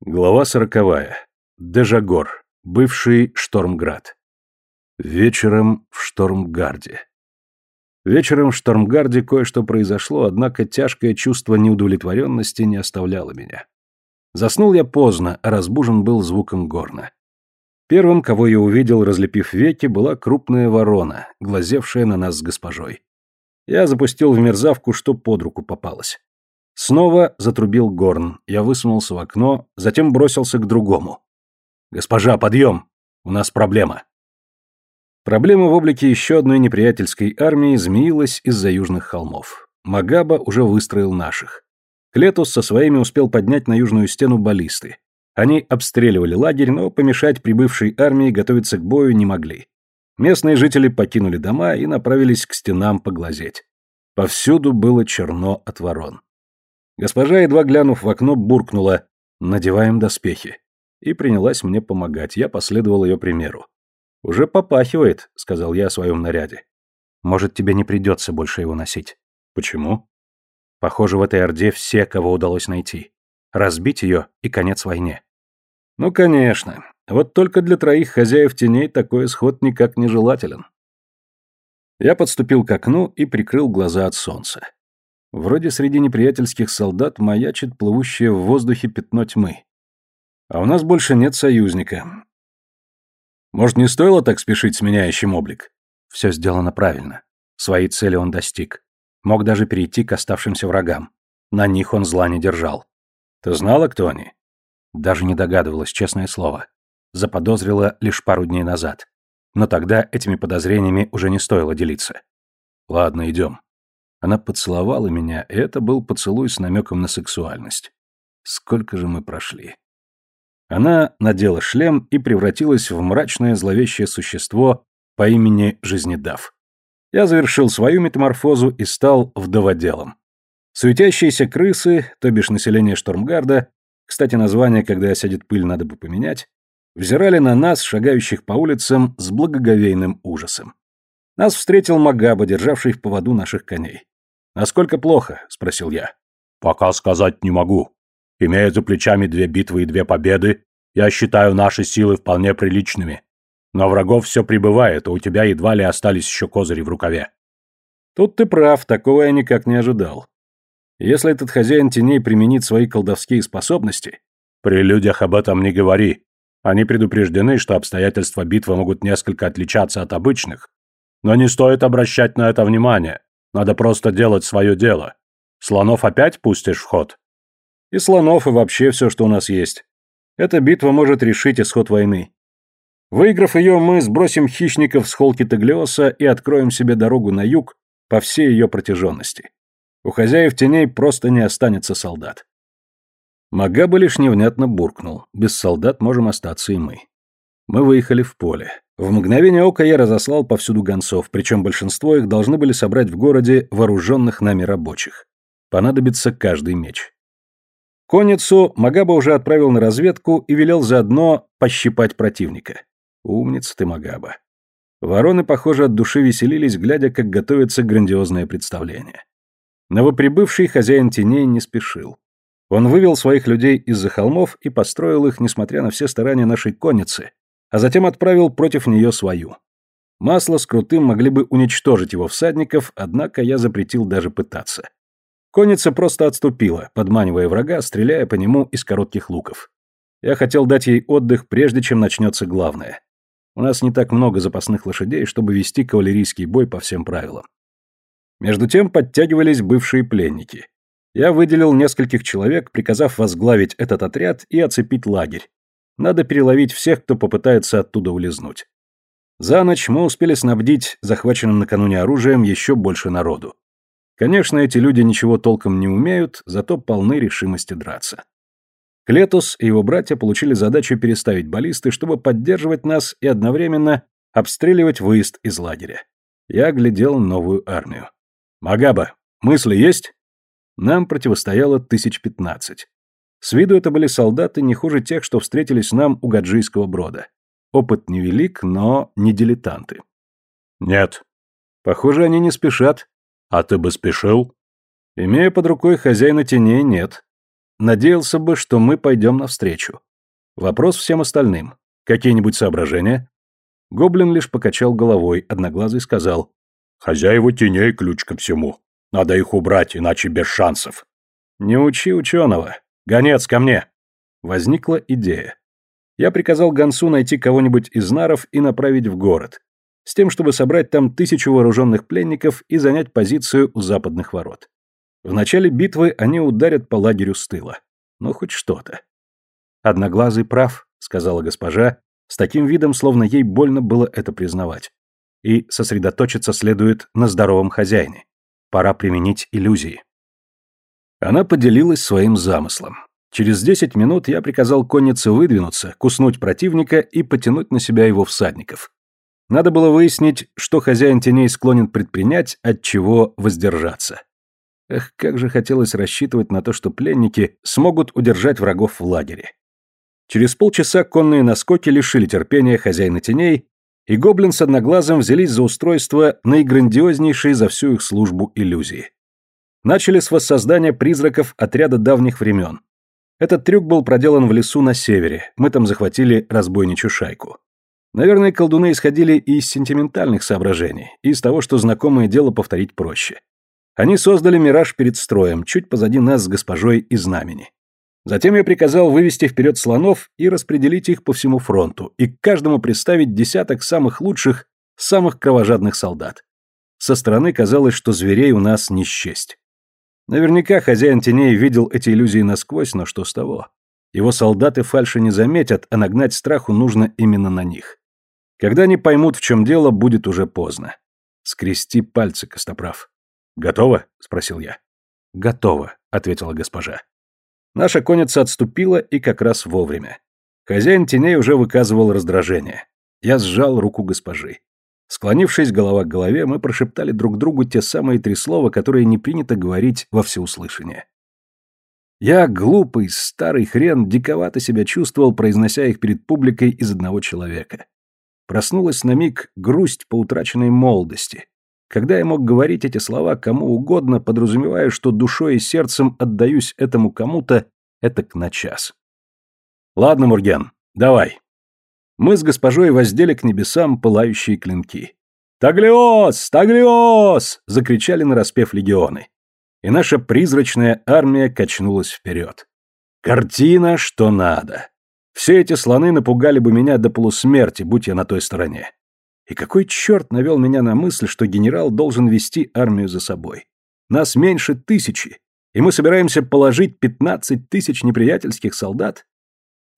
Глава сороковая. Дежагор. Бывший Штормград. Вечером в Штормгарде. Вечером в Штормгарде кое-что произошло, однако тяжкое чувство неудовлетворенности не оставляло меня. Заснул я поздно, а разбужен был звуком горна. Первым, кого я увидел, разлепив веки, была крупная ворона, глазевшая на нас с госпожой. Я запустил в мерзавку, что под руку попалось. Снова затрубил горн. Я высунулся в окно, затем бросился к другому. «Госпожа, подъем! У нас проблема!» Проблема в облике еще одной неприятельской армии змеилась из-за южных холмов. Магаба уже выстроил наших. Клетус со своими успел поднять на южную стену баллисты. Они обстреливали лагерь, но помешать прибывшей армии готовиться к бою не могли. Местные жители покинули дома и направились к стенам поглазеть. Повсюду было черно от ворон. Госпожа, едва глянув в окно, буркнула «Надеваем доспехи» и принялась мне помогать. Я последовал ее примеру. «Уже попахивает», — сказал я о своем наряде. «Может, тебе не придется больше его носить». «Почему?» «Похоже, в этой орде все, кого удалось найти. Разбить ее и конец войне». «Ну, конечно. Вот только для троих хозяев теней такой исход никак не желателен». Я подступил к окну и прикрыл глаза от солнца. Вроде среди неприятельских солдат маячит плывущее в воздухе пятно тьмы. А у нас больше нет союзника. Может, не стоило так спешить с меняющим облик? Все сделано правильно. Своей цели он достиг. Мог даже перейти к оставшимся врагам. На них он зла не держал. Ты знала, кто они? Даже не догадывалась, честное слово. Заподозрила лишь пару дней назад. Но тогда этими подозрениями уже не стоило делиться. Ладно, идем. Она поцеловала меня, и это был поцелуй с намеком на сексуальность. Сколько же мы прошли. Она надела шлем и превратилась в мрачное зловещее существо по имени Жизнедав. Я завершил свою метаморфозу и стал вдоводелом. Суетящиеся крысы, то бишь население Штормгарда, кстати, название, когда осядет пыль, надо бы поменять, взирали на нас, шагающих по улицам, с благоговейным ужасом. Нас встретил Магаба, державший в поводу наших коней. «Насколько плохо?» — спросил я. «Пока сказать не могу. Имея за плечами две битвы и две победы, я считаю наши силы вполне приличными. Но врагов все прибывает, а у тебя едва ли остались еще козыри в рукаве». «Тут ты прав, такого я никак не ожидал. Если этот хозяин теней применит свои колдовские способности...» «При людях об этом не говори. Они предупреждены, что обстоятельства битвы могут несколько отличаться от обычных, но не стоит обращать на это внимание. Надо просто делать свое дело. Слонов опять пустишь в ход? И слонов, и вообще все, что у нас есть. Эта битва может решить исход войны. Выиграв ее, мы сбросим хищников с холки Таглиоса и откроем себе дорогу на юг по всей ее протяженности. У хозяев теней просто не останется солдат. Магаба лишь невнятно буркнул. Без солдат можем остаться и мы. Мы выехали в поле. В мгновение ока я разослал повсюду гонцов, причем большинство их должны были собрать в городе вооруженных нами рабочих. Понадобится каждый меч. Конницу Магаба уже отправил на разведку и велел заодно пощипать противника. Умница ты, Магаба. Вороны, похоже, от души веселились, глядя, как готовится грандиозное представление. Новоприбывший хозяин теней не спешил. Он вывел своих людей из-за холмов и построил их, несмотря на все старания нашей конницы, а затем отправил против нее свою. Масло с крутым могли бы уничтожить его всадников, однако я запретил даже пытаться. Конница просто отступила, подманивая врага, стреляя по нему из коротких луков. Я хотел дать ей отдых, прежде чем начнется главное. У нас не так много запасных лошадей, чтобы вести кавалерийский бой по всем правилам. Между тем подтягивались бывшие пленники. Я выделил нескольких человек, приказав возглавить этот отряд и оцепить лагерь, надо переловить всех, кто попытается оттуда улизнуть. За ночь мы успели снабдить захваченным накануне оружием еще больше народу. Конечно, эти люди ничего толком не умеют, зато полны решимости драться. Клетус и его братья получили задачу переставить баллисты, чтобы поддерживать нас и одновременно обстреливать выезд из лагеря. Я глядел новую армию. «Магаба, мысли есть?» Нам противостояло тысяч пятнадцать. С виду это были солдаты не хуже тех, что встретились нам у Гаджийского брода. Опыт невелик, но не дилетанты. Нет. Похоже, они не спешат. А ты бы спешил? Имея под рукой хозяина теней, нет. надеялся бы, что мы пойдем навстречу. Вопрос всем остальным. Какие-нибудь соображения? Гоблин лишь покачал головой, одноглазый сказал. Хозяева теней ключ ко всему. Надо их убрать, иначе без шансов. Не учи ученого. Гонец ко мне. Возникла идея. Я приказал гонцу найти кого-нибудь из наров и направить в город, с тем, чтобы собрать там тысячу вооруженных пленников и занять позицию у западных ворот. В начале битвы они ударят по лагерю с тыла. Но хоть что-то. «Одноглазый прав», — сказала госпожа, с таким видом, словно ей больно было это признавать. И сосредоточиться следует на здоровом хозяине. Пора применить иллюзии. Она поделилась своим замыслом. Через десять минут я приказал коннице выдвинуться, куснуть противника и потянуть на себя его всадников. Надо было выяснить, что хозяин теней склонен предпринять, от чего воздержаться. Эх, как же хотелось рассчитывать на то, что пленники смогут удержать врагов в лагере. Через полчаса конные наскоки лишили терпения хозяина теней, и гоблин с одноглазым взялись за устройство наиграндиознейшей за всю их службу иллюзии. Начали с воссоздания призраков отряда давних времен. Этот трюк был проделан в лесу на севере, мы там захватили разбойничью шайку. Наверное, колдуны исходили и из сентиментальных соображений, и из того, что знакомое дело повторить проще. Они создали мираж перед строем, чуть позади нас с госпожой и знамени. Затем я приказал вывести вперед слонов и распределить их по всему фронту, и к каждому представить десяток самых лучших, самых кровожадных солдат. Со стороны казалось, что зверей у нас не счесть. Наверняка хозяин теней видел эти иллюзии насквозь, но что с того? Его солдаты фальши не заметят, а нагнать страху нужно именно на них. Когда они поймут, в чем дело, будет уже поздно. Скрести пальцы, Костоправ. «Готово?» — спросил я. «Готово», — ответила госпожа. Наша конница отступила и как раз вовремя. Хозяин теней уже выказывал раздражение. Я сжал руку госпожи. Склонившись голова к голове, мы прошептали друг другу те самые три слова, которые не принято говорить во всеуслышание. Я, глупый, старый хрен, диковато себя чувствовал, произнося их перед публикой из одного человека. Проснулась на миг грусть по утраченной молодости. Когда я мог говорить эти слова кому угодно, подразумевая, что душой и сердцем отдаюсь этому кому-то, это к на час. Ладно, Мурген, давай мы с госпожой воздели к небесам пылающие клинки. «Таглиос! Таглиос!» — закричали нараспев легионы. И наша призрачная армия качнулась вперед. Картина, что надо. Все эти слоны напугали бы меня до полусмерти, будь я на той стороне. И какой черт навел меня на мысль, что генерал должен вести армию за собой? Нас меньше тысячи, и мы собираемся положить пятнадцать тысяч неприятельских солдат?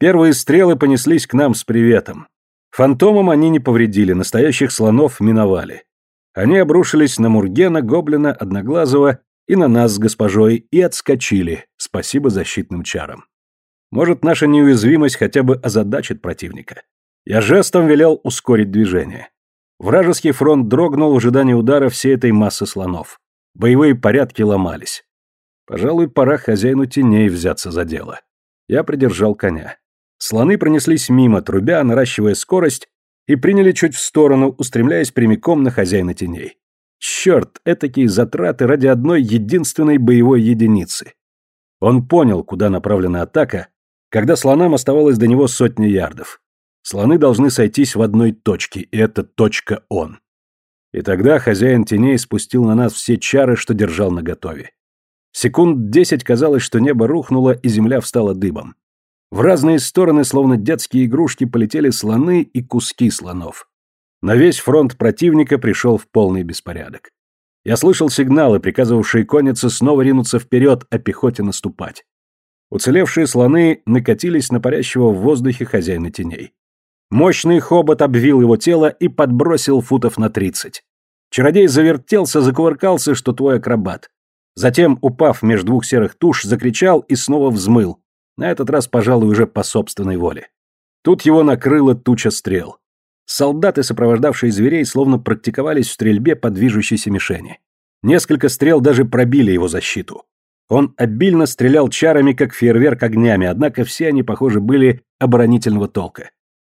Первые стрелы понеслись к нам с приветом. Фантомам они не повредили, настоящих слонов миновали. Они обрушились на Мургена, Гоблина, Одноглазого и на нас с госпожой и отскочили, спасибо защитным чарам. Может, наша неуязвимость хотя бы озадачит противника. Я жестом велел ускорить движение. Вражеский фронт дрогнул в ожидании удара всей этой массы слонов. Боевые порядки ломались. Пожалуй, пора хозяину теней взяться за дело. Я придержал коня. Слоны пронеслись мимо, трубя, наращивая скорость, и приняли чуть в сторону, устремляясь прямиком на хозяина теней. Черт, этакие затраты ради одной единственной боевой единицы. Он понял, куда направлена атака, когда слонам оставалось до него сотни ярдов. Слоны должны сойтись в одной точке, и эта точка он. И тогда хозяин теней спустил на нас все чары, что держал наготове. Секунд десять казалось, что небо рухнуло, и земля встала дыбом. В разные стороны, словно детские игрушки, полетели слоны и куски слонов. На весь фронт противника пришел в полный беспорядок. Я слышал сигналы, приказывавшие коннице снова ринуться вперед, а пехоте наступать. Уцелевшие слоны накатились на парящего в воздухе хозяина теней. Мощный хобот обвил его тело и подбросил футов на тридцать. Чародей завертелся, закувыркался, что твой акробат. Затем, упав между двух серых туш, закричал и снова взмыл, на этот раз, пожалуй, уже по собственной воле. Тут его накрыла туча стрел. Солдаты, сопровождавшие зверей, словно практиковались в стрельбе по движущейся мишени. Несколько стрел даже пробили его защиту. Он обильно стрелял чарами, как фейерверк огнями, однако все они, похоже, были оборонительного толка.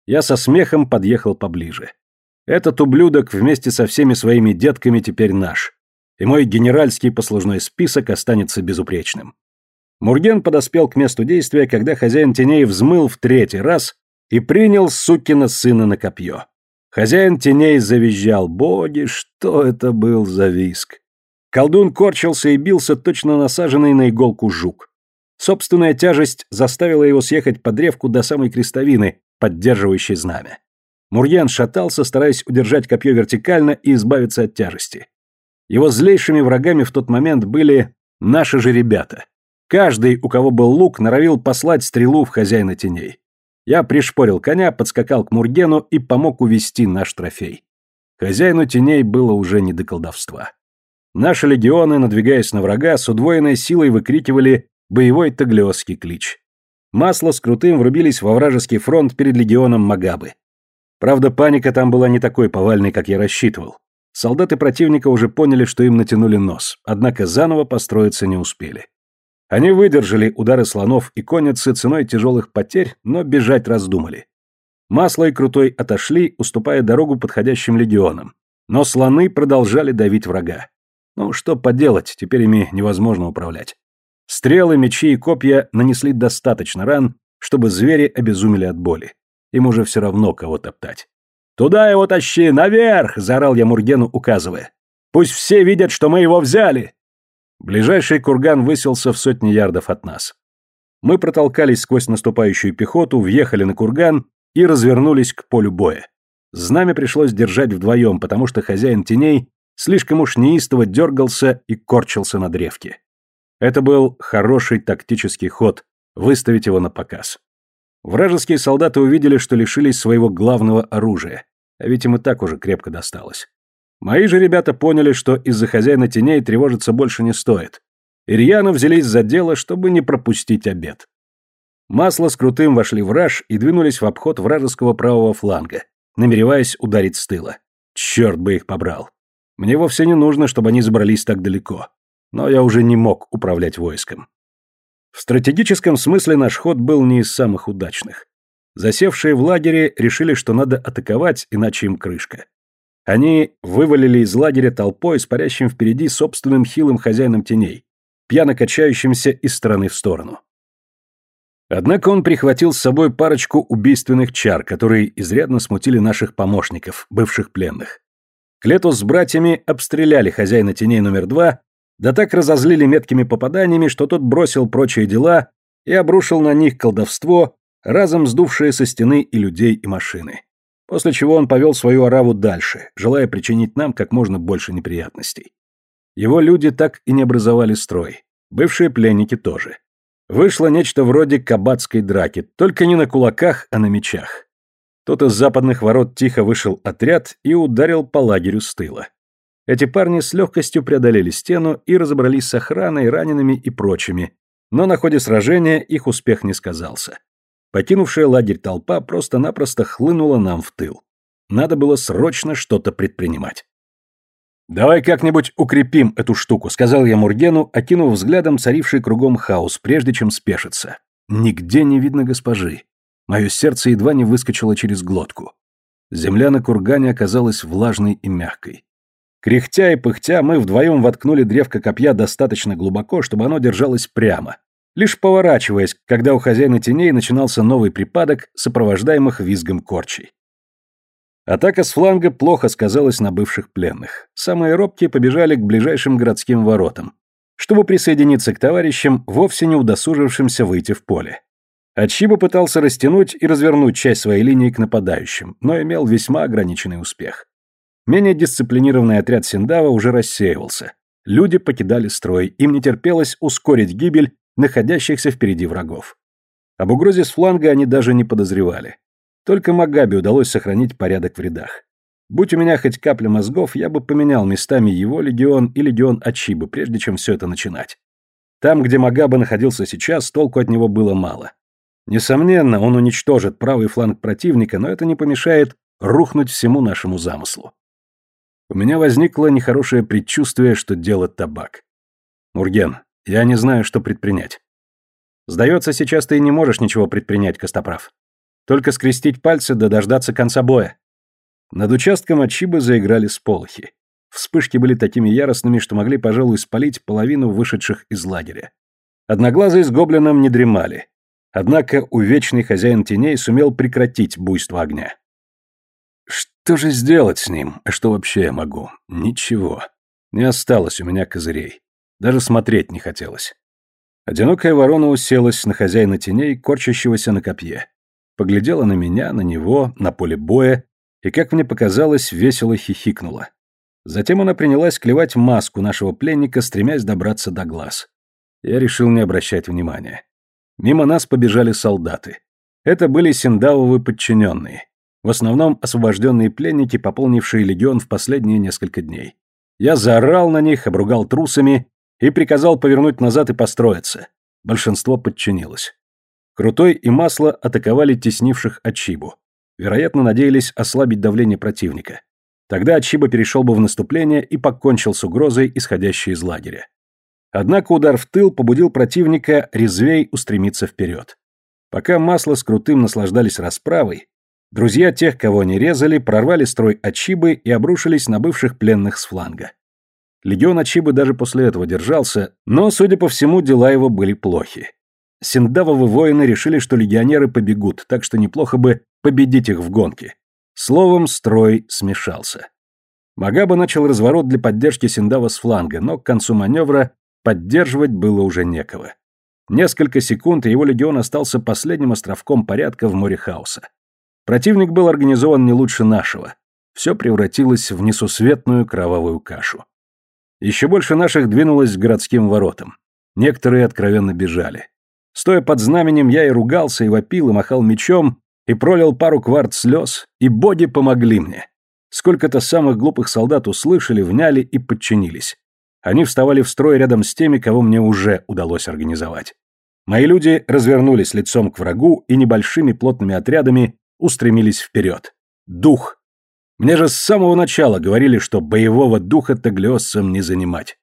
Я со смехом подъехал поближе. Этот ублюдок вместе со всеми своими детками теперь наш. И мой генеральский послужной список останется безупречным. Мурген подоспел к месту действия, когда хозяин теней взмыл в третий раз и принял сукина сына на копье. Хозяин теней завизжал. Боги, что это был за виск! Колдун корчился и бился точно насаженный на иголку жук. Собственная тяжесть заставила его съехать по древку до самой крестовины, поддерживающей знамя. Мурьян шатался, стараясь удержать копье вертикально и избавиться от тяжести. Его злейшими врагами в тот момент были наши же ребята. Каждый, у кого был лук, норовил послать стрелу в хозяина теней. Я пришпорил коня, подскакал к Мургену и помог увести наш трофей. Хозяину теней было уже не до колдовства. Наши легионы, надвигаясь на врага, с удвоенной силой выкрикивали боевой таглиосский клич. Масло с крутым врубились во вражеский фронт перед легионом Магабы. Правда, паника там была не такой повальной, как я рассчитывал. Солдаты противника уже поняли, что им натянули нос, однако заново построиться не успели. Они выдержали удары слонов и конницы ценой тяжелых потерь, но бежать раздумали. Масло и Крутой отошли, уступая дорогу подходящим легионам. Но слоны продолжали давить врага. Ну, что поделать, теперь ими невозможно управлять. Стрелы, мечи и копья нанесли достаточно ран, чтобы звери обезумели от боли. Им уже все равно кого топтать. «Туда его тащи, наверх!» – заорал я Мургену, указывая. «Пусть все видят, что мы его взяли!» Ближайший курган высился в сотни ярдов от нас. Мы протолкались сквозь наступающую пехоту, въехали на курган и развернулись к полю боя. Знамя пришлось держать вдвоем, потому что хозяин теней слишком уж неистово дергался и корчился на древке. Это был хороший тактический ход – выставить его на показ. Вражеские солдаты увидели, что лишились своего главного оружия, а ведь им и так уже крепко досталось. Мои же ребята поняли, что из-за хозяина теней тревожиться больше не стоит. Ирьяны взялись за дело, чтобы не пропустить обед. Масло с крутым вошли в раж и двинулись в обход вражеского правого фланга, намереваясь ударить с тыла. Черт бы их побрал. Мне вовсе не нужно, чтобы они забрались так далеко. Но я уже не мог управлять войском. В стратегическом смысле наш ход был не из самых удачных. Засевшие в лагере решили, что надо атаковать, иначе им крышка. Они вывалили из лагеря толпой с впереди собственным хилым хозяином теней, пьяно качающимся из стороны в сторону. Однако он прихватил с собой парочку убийственных чар, которые изрядно смутили наших помощников, бывших пленных. Клетус с братьями обстреляли хозяина теней номер два да так разозлили меткими попаданиями, что тот бросил прочие дела и обрушил на них колдовство, разом сдувшее со стены и людей, и машины. После чего он повел свою ораву дальше, желая причинить нам как можно больше неприятностей. Его люди так и не образовали строй. Бывшие пленники тоже. Вышло нечто вроде кабацкой драки, только не на кулаках, а на мечах. Тут из западных ворот тихо вышел отряд и ударил по лагерю с тыла. Эти парни с легкостью преодолели стену и разобрались с охраной, ранеными и прочими, но на ходе сражения их успех не сказался. Покинувшая лагерь толпа просто-напросто хлынула нам в тыл. Надо было срочно что-то предпринимать. «Давай как-нибудь укрепим эту штуку», — сказал я Мургену, окинув взглядом царивший кругом хаос, прежде чем спешиться. Нигде не видно госпожи. Мое сердце едва не выскочило через глотку. Земля на кургане оказалась влажной и мягкой. Кряхтя и пыхтя мы вдвоем воткнули древко копья достаточно глубоко, чтобы оно держалось прямо, лишь поворачиваясь, когда у хозяина теней начинался новый припадок, сопровождаемых визгом корчей. Атака с фланга плохо сказалась на бывших пленных. Самые робкие побежали к ближайшим городским воротам, чтобы присоединиться к товарищам, вовсе не удосужившимся выйти в поле. Ачиба пытался растянуть и развернуть часть своей линии к нападающим, но имел весьма ограниченный успех. Менее дисциплинированный отряд Синдава уже рассеивался. Люди покидали строй, им не терпелось ускорить гибель находящихся впереди врагов. Об угрозе с фланга они даже не подозревали. Только Магаби удалось сохранить порядок в рядах. Будь у меня хоть капля мозгов, я бы поменял местами его легион и легион Ачибы, прежде чем все это начинать. Там, где Магаба находился сейчас, толку от него было мало. Несомненно, он уничтожит правый фланг противника, но это не помешает рухнуть всему нашему замыслу. У меня возникло нехорошее предчувствие, что дело табак. Мурген, я не знаю, что предпринять. Сдается, сейчас ты и не можешь ничего предпринять, Костоправ. Только скрестить пальцы да дождаться конца боя. Над участком Ачибы заиграли сполохи. Вспышки были такими яростными, что могли, пожалуй, спалить половину вышедших из лагеря. Одноглазые с гоблином не дремали. Однако увечный хозяин теней сумел прекратить буйство огня. Что же сделать с ним? Что вообще я могу? Ничего. Не осталось у меня козырей. Даже смотреть не хотелось. Одинокая ворона уселась на хозяина теней, корчащегося на копье. Поглядела на меня, на него, на поле боя, и, как мне показалось, весело хихикнула. Затем она принялась клевать маску нашего пленника, стремясь добраться до глаз. Я решил не обращать внимания. Мимо нас побежали солдаты. Это были синдавовы подчиненные. В основном освобожденные пленники, пополнившие легион в последние несколько дней. Я заорал на них, обругал трусами и приказал повернуть назад и построиться. Большинство подчинилось. Крутой и Масло атаковали теснивших Ачибу. Вероятно, надеялись ослабить давление противника. Тогда Ачиба перешел бы в наступление и покончил с угрозой, исходящей из лагеря. Однако удар в тыл побудил противника резвей устремиться вперед. Пока масло с крутым наслаждались расправой, друзья тех, кого они резали, прорвали строй Ачибы и обрушились на бывших пленных с фланга. Легион Ачибы даже после этого держался, но, судя по всему, дела его были плохи. Синдавовы воины решили, что легионеры побегут, так что неплохо бы победить их в гонке. Словом, строй смешался. Магаба начал разворот для поддержки Синдава с фланга, но к концу маневра Поддерживать было уже некого. Несколько секунд, и его легион остался последним островком порядка в море хаоса. Противник был организован не лучше нашего. Все превратилось в несусветную кровавую кашу. Еще больше наших двинулось к городским воротам. Некоторые откровенно бежали. Стоя под знаменем, я и ругался, и вопил, и махал мечом, и пролил пару кварт слез, и боги помогли мне. Сколько-то самых глупых солдат услышали, вняли и подчинились. Они вставали в строй рядом с теми, кого мне уже удалось организовать. Мои люди развернулись лицом к врагу и небольшими плотными отрядами устремились вперед. Дух. Мне же с самого начала говорили, что боевого духа таглиоссам не занимать.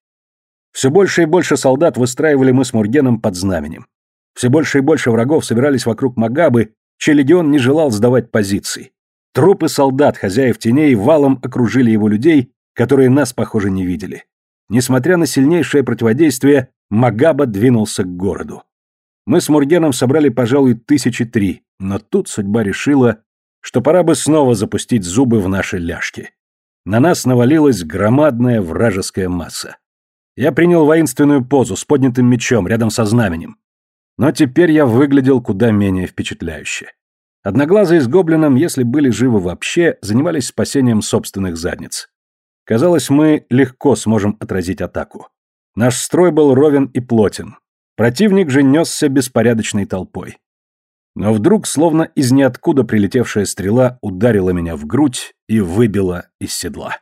Все больше и больше солдат выстраивали мы с Мургеном под знаменем. Все больше и больше врагов собирались вокруг Магабы, чей легион не желал сдавать позиций. Трупы солдат, хозяев теней, валом окружили его людей, которые нас, похоже, не видели. Несмотря на сильнейшее противодействие, Магаба двинулся к городу. Мы с Мургеном собрали, пожалуй, тысячи три, но тут судьба решила, что пора бы снова запустить зубы в наши ляжки. На нас навалилась громадная вражеская масса. Я принял воинственную позу с поднятым мечом рядом со знаменем. Но теперь я выглядел куда менее впечатляюще. Одноглазые с гоблином, если были живы вообще, занимались спасением собственных задниц. Казалось, мы легко сможем отразить атаку. Наш строй был ровен и плотен. Противник же несся беспорядочной толпой. Но вдруг, словно из ниоткуда прилетевшая стрела, ударила меня в грудь и выбила из седла.